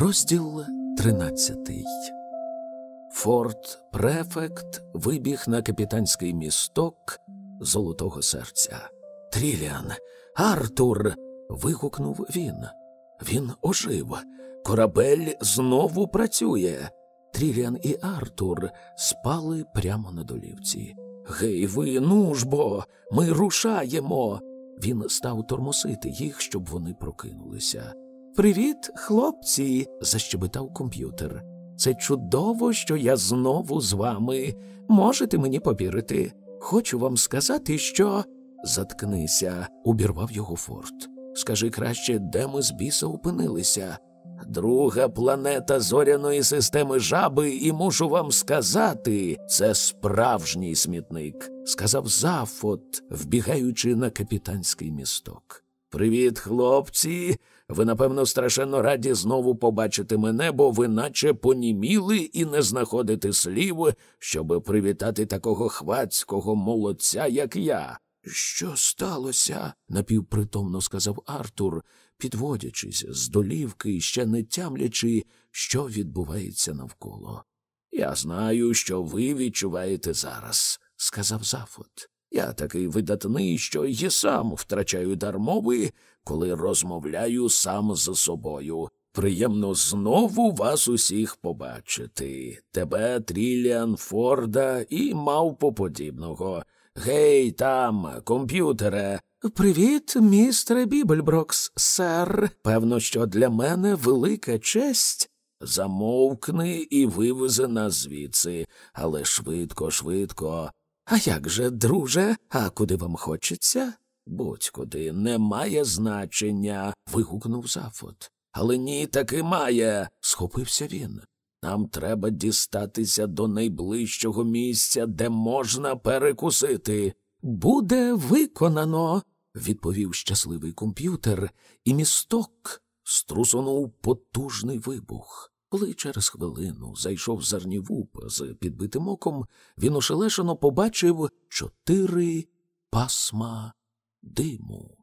Розділ тринадцятий. Форт Префект вибіг на капітанський місток Золотого серця. Тріліан, Артур. вигукнув він. Він ожив. Корабель знову працює. Тріліан і Артур спали прямо на долівці. Гей, ви, ну ж бо, ми рушаємо. Він став тормосити їх, щоб вони прокинулися. Привіт, хлопці, защебетав комп'ютер. Це чудово, що я знову з вами. Можете мені повірити. Хочу вам сказати, що. Заткнися, убірвав його Форд. Скажи краще, де ми з біса опинилися. Друга планета зоряної системи жаби, і мушу вам сказати, це справжній смітник, сказав Зафот, вбігаючи на капітанський місток. Привіт, хлопці. Ви, напевно, страшенно раді знову побачити мене, бо ви наче поніміли і не знаходите слів, щоб привітати такого хвацького молодця, як я. Що сталося? напівпритомно сказав Артур, підводячись з долівки і ще не тямлячи, що відбувається навколо. Я знаю, що ви відчуваєте зараз, сказав Зафот. Я такий видатний, що й сам втрачаю дар мови, коли розмовляю сам з собою. Приємно знову вас усіх побачити. Тебе, Тріліан, Форда і мавпоподібного. Гей, там, комп'ютере. Привіт, містере Бібельброкс, сер. Певно, що для мене велика честь. Замовкни і вивези нас звідси, але швидко, швидко. А як же, друже, а куди вам хочеться? Будь-куди не має значення. вигукнув Зафот. Але ні, таки має, схопився він. Нам треба дістатися до найближчого місця, де можна перекусити. Буде виконано, відповів щасливий комп'ютер, і місток струсонув потужний вибух. Коли через хвилину зайшов Зарнівуп з підбитим оком, він ошелешено побачив чотири пасма диму.